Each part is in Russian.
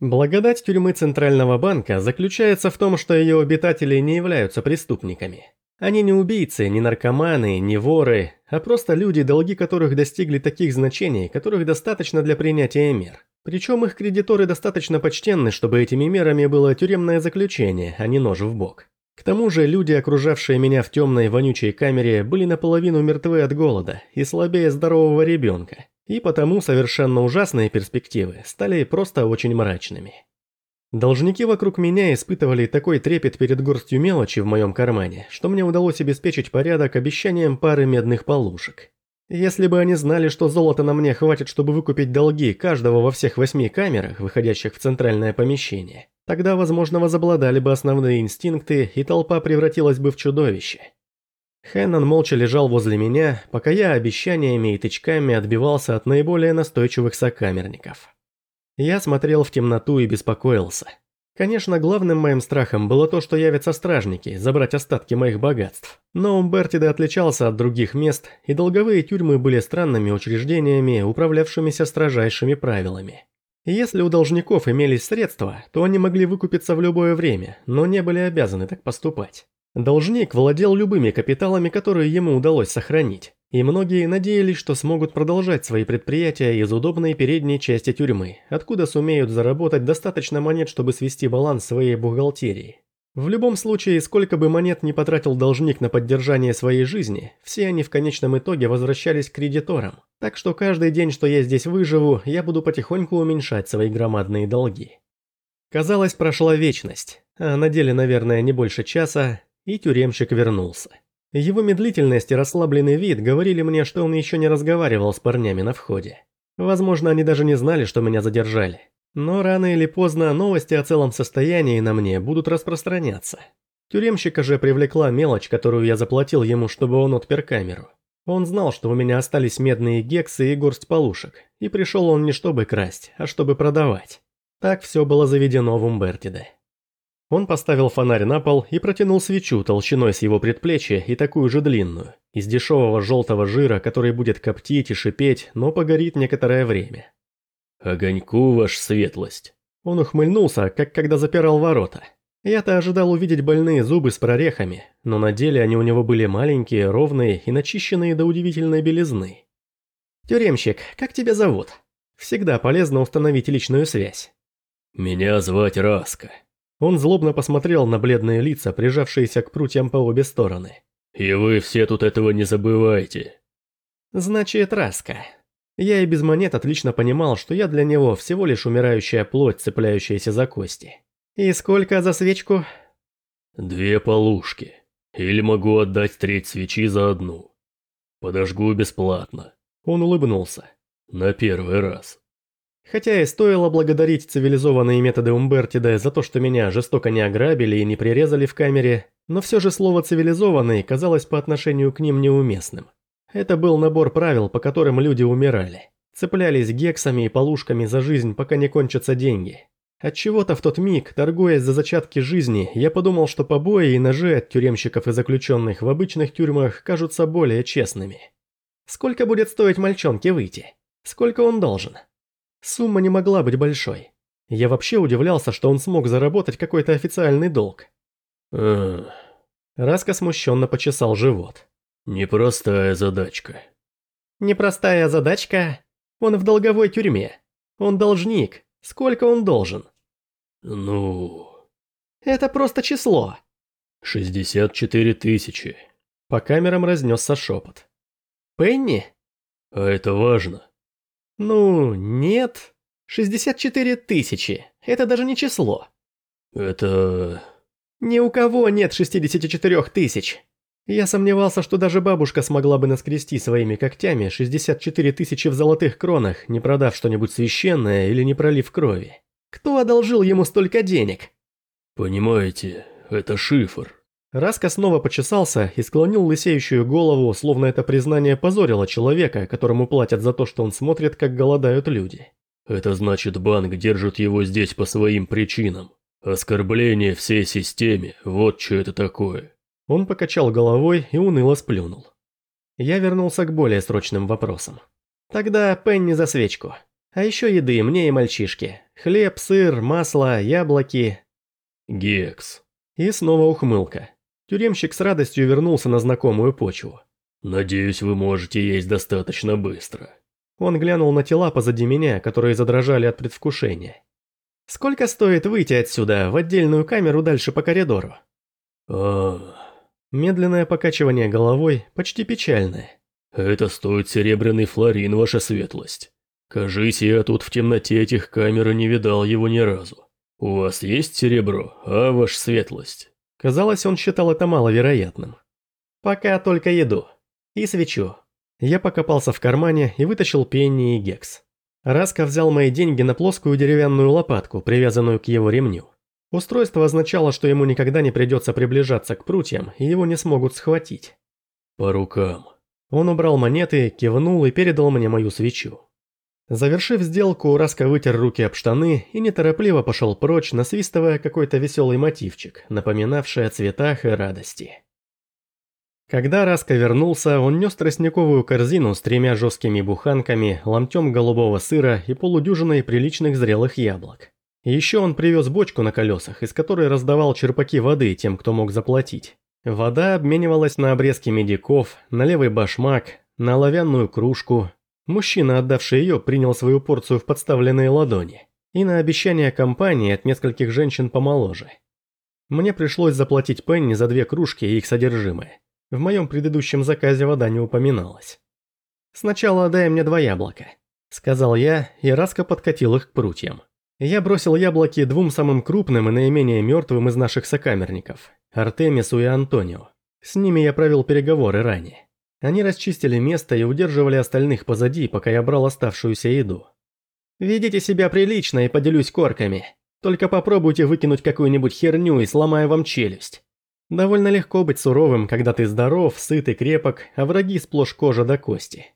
Благодать тюрьмы Центрального банка заключается в том, что ее обитатели не являются преступниками. Они не убийцы, не наркоманы, не воры, а просто люди, долги которых достигли таких значений, которых достаточно для принятия мер. Причем их кредиторы достаточно почтенны, чтобы этими мерами было тюремное заключение, а не нож в бок. К тому же люди, окружавшие меня в темной вонючей камере, были наполовину мертвы от голода и слабее здорового ребенка, и потому совершенно ужасные перспективы стали просто очень мрачными. Должники вокруг меня испытывали такой трепет перед горстью мелочи в моем кармане, что мне удалось обеспечить порядок обещанием пары медных полушек. Если бы они знали, что золота на мне хватит, чтобы выкупить долги каждого во всех восьми камерах, выходящих в центральное помещение, тогда, возможно, возобладали бы основные инстинкты, и толпа превратилась бы в чудовище. Хэннон молча лежал возле меня, пока я обещаниями и тычками отбивался от наиболее настойчивых сокамерников. Я смотрел в темноту и беспокоился. Конечно, главным моим страхом было то, что явятся стражники, забрать остатки моих богатств. Но Умбертиде отличался от других мест, и долговые тюрьмы были странными учреждениями, управлявшимися строжайшими правилами. Если у должников имелись средства, то они могли выкупиться в любое время, но не были обязаны так поступать. Должник владел любыми капиталами, которые ему удалось сохранить, и многие надеялись, что смогут продолжать свои предприятия из удобной передней части тюрьмы, откуда сумеют заработать достаточно монет, чтобы свести баланс своей бухгалтерии. В любом случае, сколько бы монет не потратил должник на поддержание своей жизни, все они в конечном итоге возвращались к кредиторам. Так что каждый день, что я здесь выживу, я буду потихоньку уменьшать свои громадные долги. Казалось, прошла вечность, а на деле, наверное, не больше часа, и тюремщик вернулся. Его медлительность и расслабленный вид говорили мне, что он еще не разговаривал с парнями на входе. Возможно, они даже не знали, что меня задержали. Но рано или поздно новости о целом состоянии на мне будут распространяться. Тюремщика же привлекла мелочь, которую я заплатил ему, чтобы он отпер камеру. Он знал, что у меня остались медные гексы и горсть полушек, и пришел он не чтобы красть, а чтобы продавать. Так все было заведено в Умбертиде. Он поставил фонарь на пол и протянул свечу толщиной с его предплечья и такую же длинную, из дешевого желтого жира, который будет коптить и шипеть, но погорит некоторое время. «Огоньку, ваша светлость!» Он ухмыльнулся, как когда запирал ворота. Я-то ожидал увидеть больные зубы с прорехами, но на деле они у него были маленькие, ровные и начищенные до удивительной белизны. «Тюремщик, как тебя зовут?» Всегда полезно установить личную связь. «Меня звать Раска», он злобно посмотрел на бледные лица, прижавшиеся к прутьям по обе стороны. «И вы все тут этого не забывайте». «Значит, Раска». Я и без монет отлично понимал, что я для него всего лишь умирающая плоть, цепляющаяся за кости. «И сколько за свечку?» «Две полушки. Или могу отдать треть свечи за одну. Подожгу бесплатно». Он улыбнулся. «На первый раз». Хотя и стоило благодарить цивилизованные методы Умбертида за то, что меня жестоко не ограбили и не прирезали в камере, но все же слово «цивилизованный» казалось по отношению к ним неуместным. Это был набор правил, по которым люди умирали. Цеплялись гексами и полушками за жизнь, пока не кончатся деньги. Отчего-то в тот миг, торгуясь за зачатки жизни, я подумал, что побои и ножи от тюремщиков и заключенных в обычных тюрьмах кажутся более честными. Сколько будет стоить мальчонке выйти? Сколько он должен? Сумма не могла быть большой. Я вообще удивлялся, что он смог заработать какой-то официальный долг. Эх. Раска смущенно почесал живот. Непростая задачка. Непростая задачка? Он в долговой тюрьме. Он должник. Сколько он должен? Ну... Это просто число. 64 тысячи. По камерам разнесся шепот. Пенни? А это важно. Ну, нет. 64 тысячи. Это даже не число. Это... Ни у кого нет 64 тысяч. Я сомневался, что даже бабушка смогла бы наскрести своими когтями 64 тысячи в золотых кронах, не продав что-нибудь священное или не пролив крови. Кто одолжил ему столько денег? Понимаете, это шифр. Раска снова почесался и склонил лысеющую голову, словно это признание позорило человека, которому платят за то, что он смотрит, как голодают люди. «Это значит, банк держит его здесь по своим причинам. Оскорбление всей системе, вот что это такое». Он покачал головой и уныло сплюнул. Я вернулся к более срочным вопросам. «Тогда Пенни за свечку. А еще еды мне и мальчишке. Хлеб, сыр, масло, яблоки. Гекс. И снова ухмылка. Тюремщик с радостью вернулся на знакомую почву. Надеюсь, вы можете есть достаточно быстро. Он глянул на тела позади меня, которые задрожали от предвкушения. «Сколько стоит выйти отсюда, в отдельную камеру дальше по коридору?» а Медленное покачивание головой, почти печальное. Это стоит серебряный флорин, ваша светлость. Кажись, я тут в темноте этих камер не видал его ни разу. У вас есть серебро, а, ваша светлость?» Казалось, он считал это маловероятным. «Пока только еду. И свечу. Я покопался в кармане и вытащил пенни и гекс. Раска взял мои деньги на плоскую деревянную лопатку, привязанную к его ремню. Устройство означало, что ему никогда не придется приближаться к прутьям, и его не смогут схватить. «По рукам». Он убрал монеты, кивнул и передал мне мою свечу. Завершив сделку, Раска вытер руки об штаны и неторопливо пошел прочь, насвистывая какой-то веселый мотивчик, напоминавший о цветах и радости. Когда Раска вернулся, он нес тростниковую корзину с тремя жесткими буханками, ломтем голубого сыра и полудюжиной приличных зрелых яблок. Еще он привез бочку на колесах, из которой раздавал черпаки воды тем, кто мог заплатить. Вода обменивалась на обрезки медиков, на левый башмак, на оловянную кружку. Мужчина, отдавший ее, принял свою порцию в подставленные ладони. И на обещание компании от нескольких женщин помоложе. Мне пришлось заплатить Пенни за две кружки и их содержимое. В моем предыдущем заказе вода не упоминалась. «Сначала дай мне два яблока», – сказал я и разко подкатил их к прутьям. Я бросил яблоки двум самым крупным и наименее мертвым из наших сокамерников – Артемису и Антонио. С ними я провел переговоры ранее. Они расчистили место и удерживали остальных позади, пока я брал оставшуюся еду. «Ведите себя прилично и поделюсь корками. Только попробуйте выкинуть какую-нибудь херню и сломаю вам челюсть. Довольно легко быть суровым, когда ты здоров, сыт и крепок, а враги сплошь кожа до кости.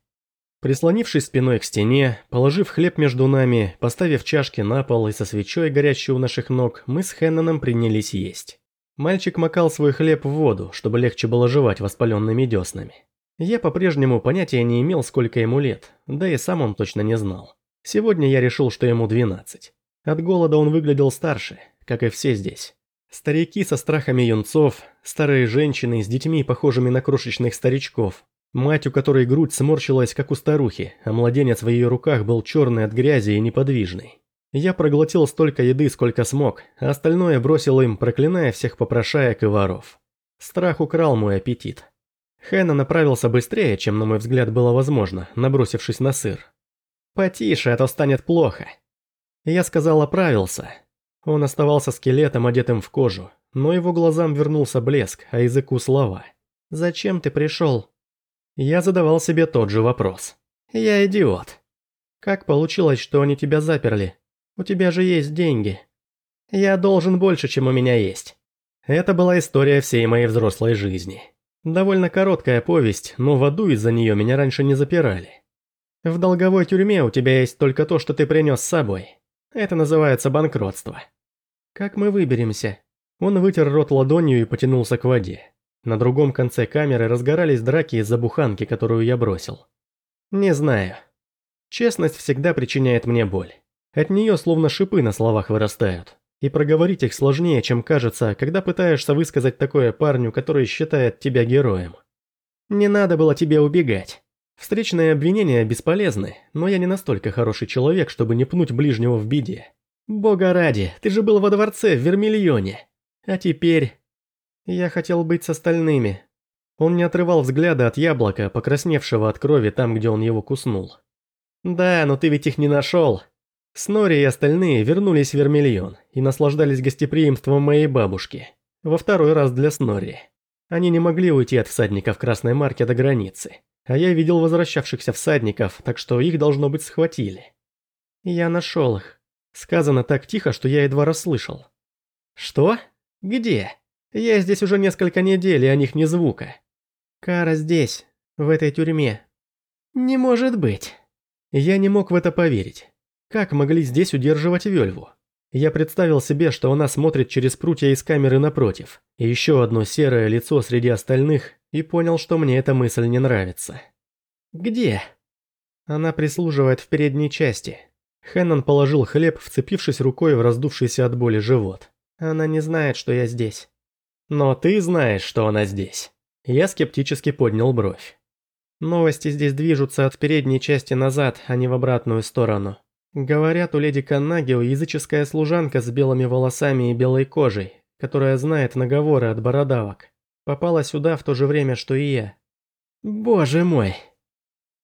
Прислонившись спиной к стене, положив хлеб между нами, поставив чашки на пол и со свечой, горящей у наших ног, мы с Хенноном принялись есть. Мальчик макал свой хлеб в воду, чтобы легче было жевать воспаленными деснами. Я по-прежнему понятия не имел, сколько ему лет, да и сам он точно не знал. Сегодня я решил, что ему 12. От голода он выглядел старше, как и все здесь. Старики со страхами юнцов, старые женщины с детьми, похожими на крошечных старичков, мать, у которой грудь сморщилась, как у старухи, а младенец в ее руках был черный от грязи и неподвижный. Я проглотил столько еды, сколько смог, а остальное бросил им, проклиная всех попрошаек и воров. Страх украл мой аппетит. Хэна направился быстрее, чем, на мой взгляд, было возможно, набросившись на сыр. «Потише, а то станет плохо». Я сказал, оправился, он оставался скелетом, одетым в кожу, но его глазам вернулся блеск, а языку слова. «Зачем ты пришел?» Я задавал себе тот же вопрос. «Я идиот. Как получилось, что они тебя заперли? У тебя же есть деньги. Я должен больше, чем у меня есть». Это была история всей моей взрослой жизни. Довольно короткая повесть, но в аду из-за нее меня раньше не запирали. В долговой тюрьме у тебя есть только то, что ты принес с собой. Это называется банкротство. Как мы выберемся? Он вытер рот ладонью и потянулся к воде. На другом конце камеры разгорались драки из-за буханки, которую я бросил. Не знаю. Честность всегда причиняет мне боль. От нее словно шипы на словах вырастают. И проговорить их сложнее, чем кажется, когда пытаешься высказать такое парню, который считает тебя героем. Не надо было тебе убегать. Встречные обвинения бесполезны, но я не настолько хороший человек, чтобы не пнуть ближнего в беде. Бога ради, ты же был во дворце в Вермильоне. А теперь... Я хотел быть с остальными. Он не отрывал взгляда от яблока, покрасневшего от крови там, где он его куснул. Да, но ты ведь их не нашел. Снори и остальные вернулись в Вермильон и наслаждались гостеприимством моей бабушки. Во второй раз для Снори. Они не могли уйти от всадников Красной Марки до границы. А я видел возвращавшихся всадников, так что их, должно быть, схватили. Я нашел их. Сказано так тихо, что я едва расслышал. Что? Где? Я здесь уже несколько недель, и о них ни звука. Кара здесь, в этой тюрьме. Не может быть. Я не мог в это поверить. Как могли здесь удерживать Вельву? Я представил себе, что она смотрит через прутья из камеры напротив, и еще одно серое лицо среди остальных, и понял, что мне эта мысль не нравится. «Где?» Она прислуживает в передней части. Хэннон положил хлеб, вцепившись рукой в раздувшийся от боли живот. Она не знает, что я здесь. Но ты знаешь, что она здесь. Я скептически поднял бровь. Новости здесь движутся от передней части назад, а не в обратную сторону. Говорят, у леди Каннагио языческая служанка с белыми волосами и белой кожей, которая знает наговоры от бородавок. Попала сюда в то же время, что и я. Боже мой.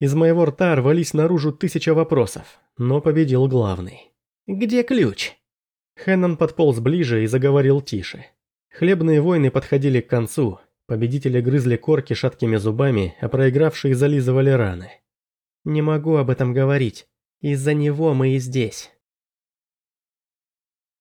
Из моего рта рвались наружу тысяча вопросов, но победил главный. «Где ключ?» Хеннон подполз ближе и заговорил тише. Хлебные войны подходили к концу, победители грызли корки шаткими зубами, а проигравшие зализывали раны. «Не могу об этом говорить. Из-за него мы и здесь».